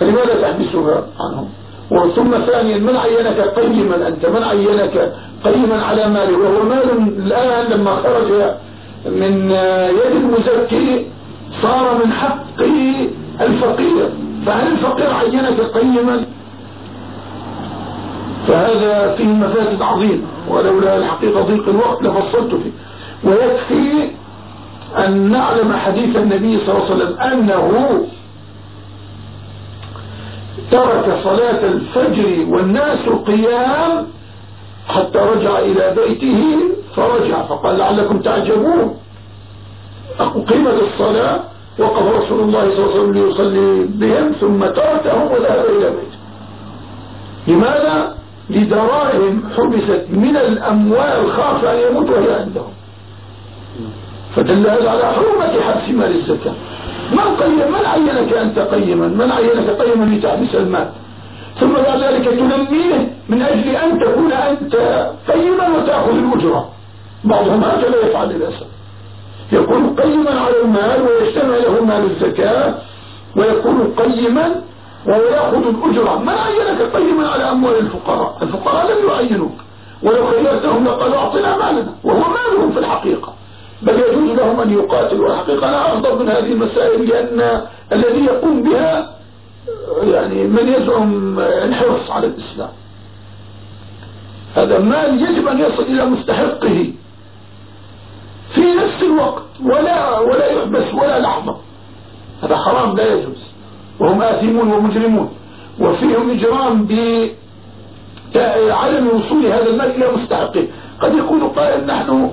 فلماذا تحبسها عنهم؟ وثم ثانيا من عينك قيما؟ أنت من عينك قيما على ماله وهو مال الآن لما خرج من يد المزكي صار من حق الفقير. فهل الفقير عينك قيما؟ فهذا فيه مفاسد عظيمة ولولا الحقيقة ضيق الوقت لفصلت فيه. ويكفي أن نعلم حديث النبي صلى الله عليه وسلم أنه ترك صلاة الفجر والناس قيام حتى رجع إلى بيته فرجع فقال لعلكم تعجبون. أقيمت الصلاة؟ وقف رسول الله صلى الله عليه وسلم ليصلي بهم ثم تركهم وذهب إلى بيته. لماذا؟ لدراهم حبست من الأموال خاف أن يموت وهي عندهم. فدل هذا على حرمة حبس مال الزكاة. من قيم من عينك أنت قيما؟ من عينك قيما لتحبس المال ثم بعد ذلك تنميه من أجل أن تكون أنت قيما وتأخذ الأجرة. بعضهم هكذا يفعل للأسف. يكون قيما على المال ويجتمع له مال الزكاة ويكون قيما ويأخذ الأجرة. من عينك قيما على أموال الفقراء؟ الفقراء لم يعينوك. ولو خيرتهم لقالوا أعطنا مالنا وهو مالهم في الحقيقة. بل يجوز لهم أن يقاتلوا الحقيقة أنا أغضب من هذه المسائل لأن الذي يقوم بها يعني من يزعم الحرص على الإسلام. هذا مال يجب أن يصل إلى مستحقه في نفس الوقت ولا ولا يحبس ولا لحظة هذا حرام لا يجوز. وهم آثمون ومجرمون. وفيهم إجرام بعدم وصول هذا المال إلى مستحقه. قد يكون قائل نحن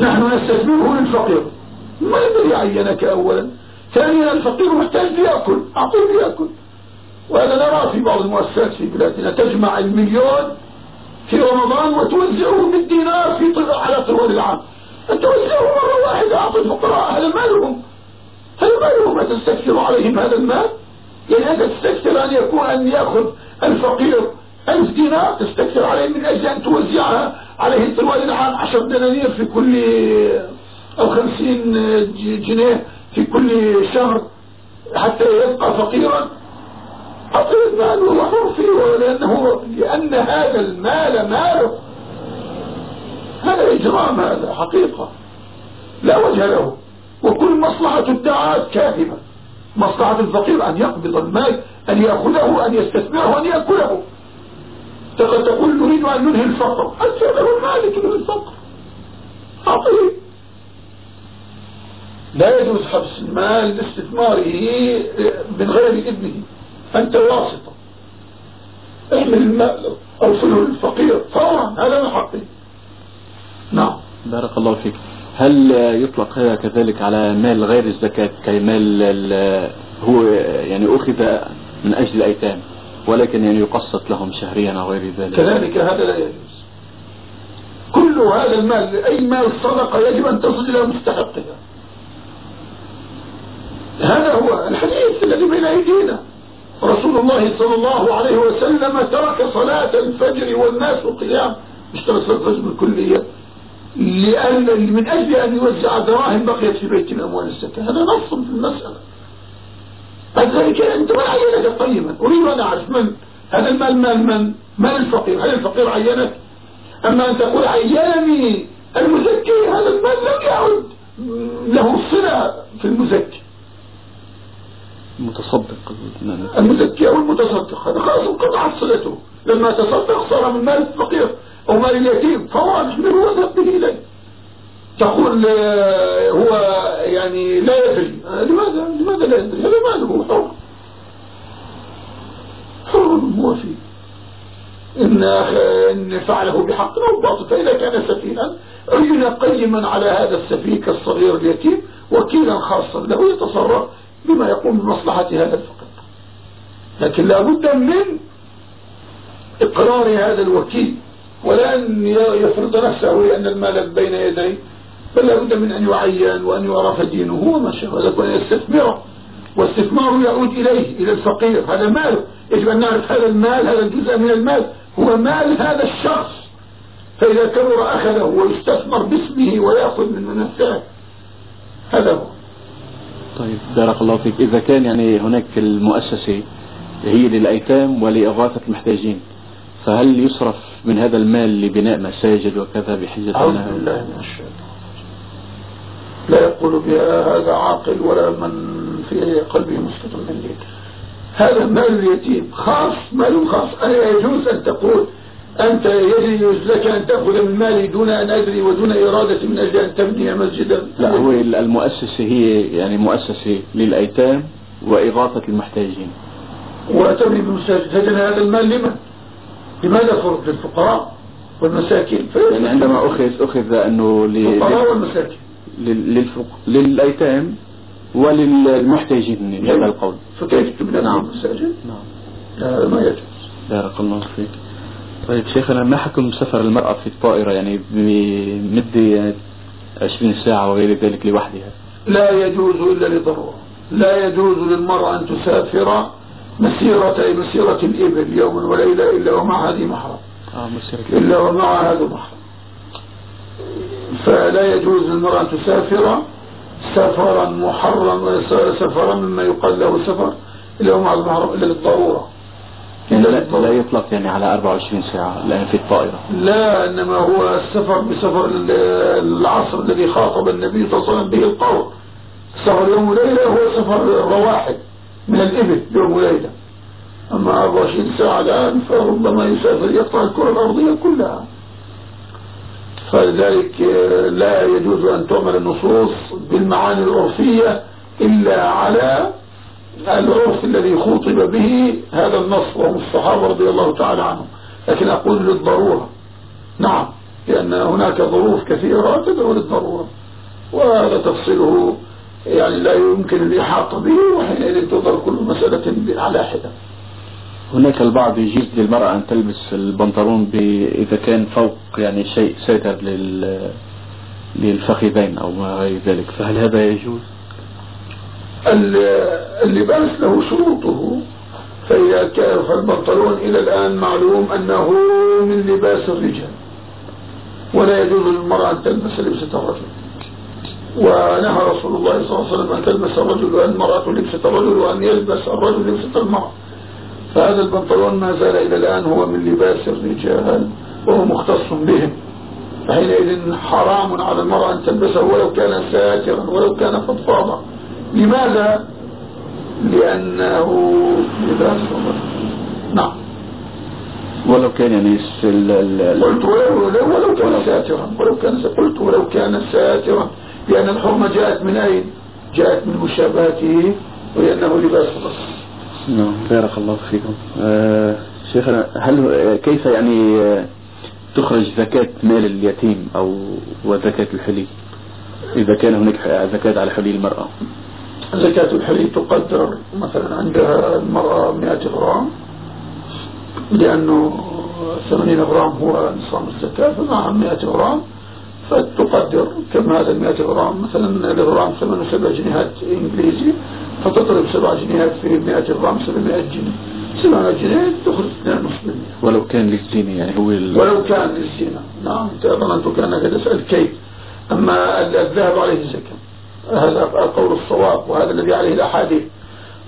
نحن نستثمره للفقير ما الذي عينك أولا. ثانيا الفقير محتاج ليأكل. أعطيه ليأكل. وهذا نرى في بعض المؤسسات في بلادنا تجمع المليون في رمضان وتوزعه بالدينار في على طوال العام. توزعه مرة واحدة. أعطي الفقراء هذا مالهم. هذا مالهم. أتستكثر عليهم هذا المال؟ يعني أنت تستكثر أن يكون أن يأخذ الفقير ألف دينار تستكثر عليه من أجل أن توزعها عليه طوال العام عشر دنانير في كل أو خمسين جنيه في كل شهر حتى يبقى فقيرا. أعطيه المال حر فيه لأنه لأن هذا المال ماله. هذا إجرام هذا حقيقة. لا وجه له. وكل مصلحة الدعاة كاذبة. مصلحة الفقير أن يقبض المال أن يأخذه أن يستثمره أن يأكله. قد تقول نريد أن ننهي الفقر. أنت له المال لتنهي الفقر. أعطيه لا يجوز حبس المال لاستثماره من غير إذنه. أنت واسطة. احمل المال أوصله للفقير فورا. هذا من حقه. نعم. بارك الله فيك. هل يطلق هذا كذلك على مال غير الزكاة كمال هو يعني أخذ من أجل الأيتام؟ ولكن يعني يقسط لهم شهريا أو غير ذلك. كذلك هذا لا يجوز. كل هذا المال أي مال صدقة يجب أن تصل إلى مستحقها هذا هو الحديث الذي بين أيدينا. رسول الله صلى الله عليه وسلم ترك صلاة الفجر والناس قيام. اشترى صلاة الفجر بالكلية لأن من أجل أن يوزع دراهم بقيت في بيت الأموال الزكاة هذا نص في المسألة. ذلك أنت ما عينك قيما أريد أن أعرف من؟ هذا المال مال من مال الفقير. هل الفقير عينك؟ أما أن تقول عينني المزكي هذا المال لم يعد له صلة في المزكي. المتصدق. المزكي أو المتصدق هذا خلاص انقطعت صلته. لما تصدق صار من مال الفقير أو مال اليتيم. فهو أجمل وذهب به إليه. تقول آه، هو يعني لا يدري. آه، لماذا؟ لماذا لا يدري؟ هذا ماله حر حر هو فيه إن, إن فعله بحق. أو باطل فإذا كان سفيها عين قيما على هذا السفيك الصغير اليتيم وكيلا خاصا له يتصرف بما يقوم بمصلحة هذا الفقير لكن لا بد من إقرار هذا الوكيل ولا أن يفرض نفسه لأن المال بين يديه بل لابد من أن يعين وأن يعرف دينه وما شابه ذلك وأن يستثمره واستثماره يعود إليه إلى الفقير. هذا ماله يجب أن نعرف هذا المال هذا الجزء من المال. هو مال هذا الشخص. فإذا كبر أخذه ويستثمر باسمه ويأخذ من منفعه هذا هو. طيب بارك الله فيك. إذا كان يعني هناك المؤسسة هي للأيتام ولإغاثة المحتاجين فهل يصرف من هذا المال لبناء مساجد وكذا بحجة أعوذ بالله من الشيطان لا يقول بها هذا عاقل ولا من في قلبه مسكت من ليل هذا مال اليتيم. خاص مال خاص. أنا يجوز أن تقول أنت يجوز لك أن تأخذ من مالي دون أن أدري ودون إرادة من أجل أن تبني مسجدا؟ لا. هو المؤسسة هي يعني مؤسسة للأيتام وإغاثة المحتاجين. وتبني بمساجد. هذا المال لمن؟ لماذا فرض؟ للفقراء والمساكين. يعني عندما أخذ أخذ أنه للفقراء والمساكين. للفق... للأيتام وللمحتاجين هذا القول. فكيف تبنى نعم. المساجد؟ نعم. ما يجوز. بارك الله فيك. طيب شيخنا ما حكم سفر المرأة في الطائرة؟ يعني بمدة 20 ساعة وغير ذلك لوحدها. لا يجوز إلا لضرورة. لا يجوز للمرأة أن تسافر مسيرة أي مسيرة الإبل يوم وليلة إلا ومع هذه محرم. آه مسيرة إلا ومع هذا محرم. فلا يجوز للمرأة أن تسافر سفرا محرم سفرا مما يقال له سفر إلا ومع المحرم إلا للضرورة. يعني لا, لا يطلق يعني على 24 ساعة لأن في الطائرة. لا إنما هو السفر بسفر العصر الذي خاطب النبي صلى الله عليه وسلم به القول. سفر يوم وليلة هو سفر رواحل من الإبل يوم وليلة. أما 24 ساعة الآن فربما يسافر يقطع الكرة الأرضية كلها. فلذلك لا يجوز أن تعمل النصوص بالمعاني العرفية إلا على العرف الذي خطب به هذا النص وهم الصحابة رضي الله تعالى عنهم. لكن أقول للضرورة نعم لأن هناك ظروف كثيرة تدعو للضرورة وهذا تفصيله يعني لا يمكن الإحاطة به وحينئذ تظهر كل مسألة على حدة. هناك البعض يجيز للمرأة أن تلبس البنطلون إذا كان فوق يعني شيء ساتر لل للفخذين أو ما غير ذلك. فهل هذا يجوز؟ اللباس له شروطه. فإذا كان فالبنطلون إلى الآن معلوم أنه من لباس الرجال. ولا يجوز للمرأة أن تلبس لبسة الرجل. ونهى رسول الله صلى الله عليه وسلم أن تلبس الرجل والمرأة لبسة الرجل وأن يلبس الرجل لبسة المرأة. فهذا البنطلون ما زال إلى الآن هو من لباس الرجال وهو مختص بهم فحينئذ حرام على المرأة أن تلبسه ولو كان ساترا ولو كان فضفاضا لماذا؟ لأنه لباس نعم. ولو كان يعني قلت ولو, ولو كان ساترا ولو كان قلت ولو كان ساترا. لأن الحرمة جاءت من أين؟ جاءت من مشابهته ولأنه لباس البصر نعم. بارك الله فيكم. آه شيخنا هل كيف يعني آه، تخرج زكاة مال اليتيم أو وزكاة الحلي؟ إذا كان هناك زكاة على حلي المرأة. زكاة الحلي تقدر مثلا عندها المرأة 100 غرام لأنه 80 غرام هو نصاب الزكاة فمع 100 غرام. فتقدر كم هذا 100 غرام مثلا الغرام ثمنه 7 جنيهات إنجليزي فتضرب 7 جنيهات في 100 غرام 700 جنيه. 700 جنيه تخرج 2.5% ولو كان للزينة يعني هو ولو كان للزينة. نعم ظننت كأنك تسأل كيف. أما الذهب عليه الزكاة. هذا قول الصواب وهذا الذي عليه الأحاديث.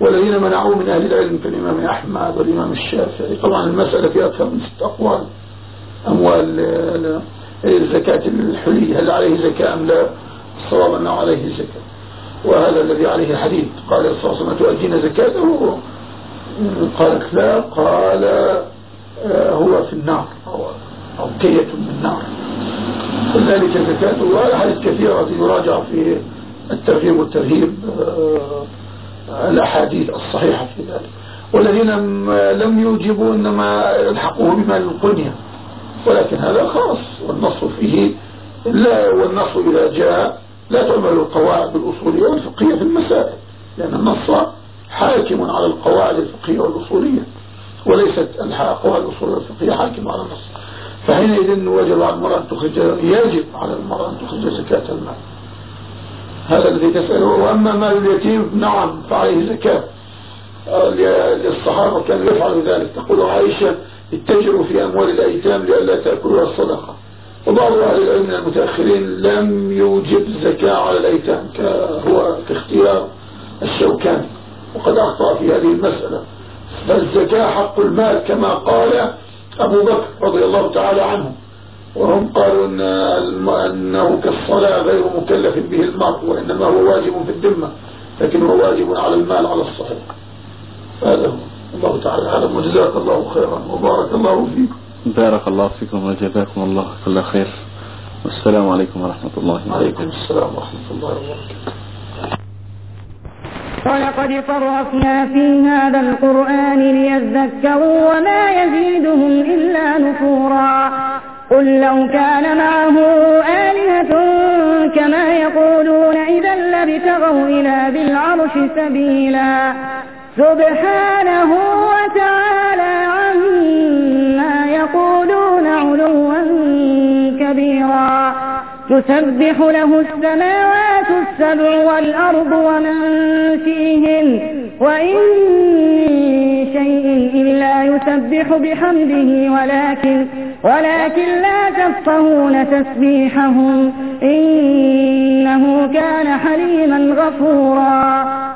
والذين منعوه من أهل العلم كالإمام أحمد والإمام الشافعي. طبعا المسألة فيها أكثر من ست أقوال. أموال الزكاة الحلي هل عليه زكاة أم لا؟ الصواب أنه عليه زكاة. وهذا الذي عليه الحديث قال صلى الله عليه وسلم تؤدين زكاته؟ قالت لا. قال آه، هو في النار أو كية من النار. كذلك زكاته وهذا حديث كثيرة يراجع في الترغيب والترهيب آه، الأحاديث الصحيحة في ذلك. والذين لم يوجبوا إنما الحقوه بما القنية. ولكن هذا خاص والنص فيه لا والنص إذا جاء لا تعمل القواعد الأصولية والفقهية في المسائل لأن النص حاكم على القواعد الفقهية والأصولية وليست القواعد الأصولية والفقهية حاكمة على النص. فحينئذ وجب على المرأة أن تخرج يجب على المرأة أن تخرج زكاة المال. هذا الذي تسأله وأما مال اليتيم نعم فعليه زكاة. الصحابة كانوا يفعلوا ذلك. تقول عائشة اتجروا في أموال الأيتام لئلا تأكلوا الصدقة. وبعض أهل العلم المتأخرين لم يوجب زكاة على الأيتام هو كاختيار الشوكاني وقد أخطأ في هذه المسألة. فالزكاة حق المال كما قال أبو بكر رضي الله تعالى عنه. وهم قالوا إن أنه كالصلاة غير مكلف به المرء وإنما هو واجب في الذمة لكن هو واجب على المال على الصحيح. هذا هو. الله تعالى أعلم وجزاك الله خيرا وبارك الله فيكم بارك الله فيكم وجزاكم الله كل خير. والسلام عليكم ورحمة الله وبركاته. عليكم السلام ورحمة الله وبركاته. ولقد صرفنا في هذا القرآن ليذكروا وما يزيدهم إلا نفورا. قل لو كان معه آلهة كما يقولون إذا لابتغوا إلى ذي العرش سبيلا. سبحانه وتعالى عما يقولون علوا كبيرا. تسبح له السماوات السبع والأرض ومن فيهن. وإن شيء إلا يسبح بحمده ولكن ولكن لا تفقهون تسبيحهم. إنه كان حليما غفورا.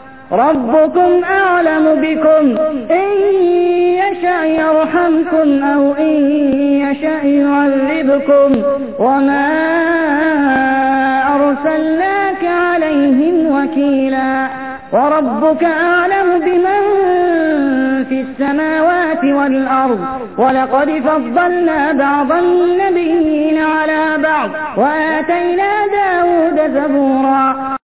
ربكم أعلم بكم. إن يشأ يرحمكم أو إن يشأ يعذبكم. وما أرسلناك عليهم وكيلا. وربك أعلم بمن في السماوات والأرض. ولقد فضلنا بعض النبيين على بعض. وآتينا داود زبورا.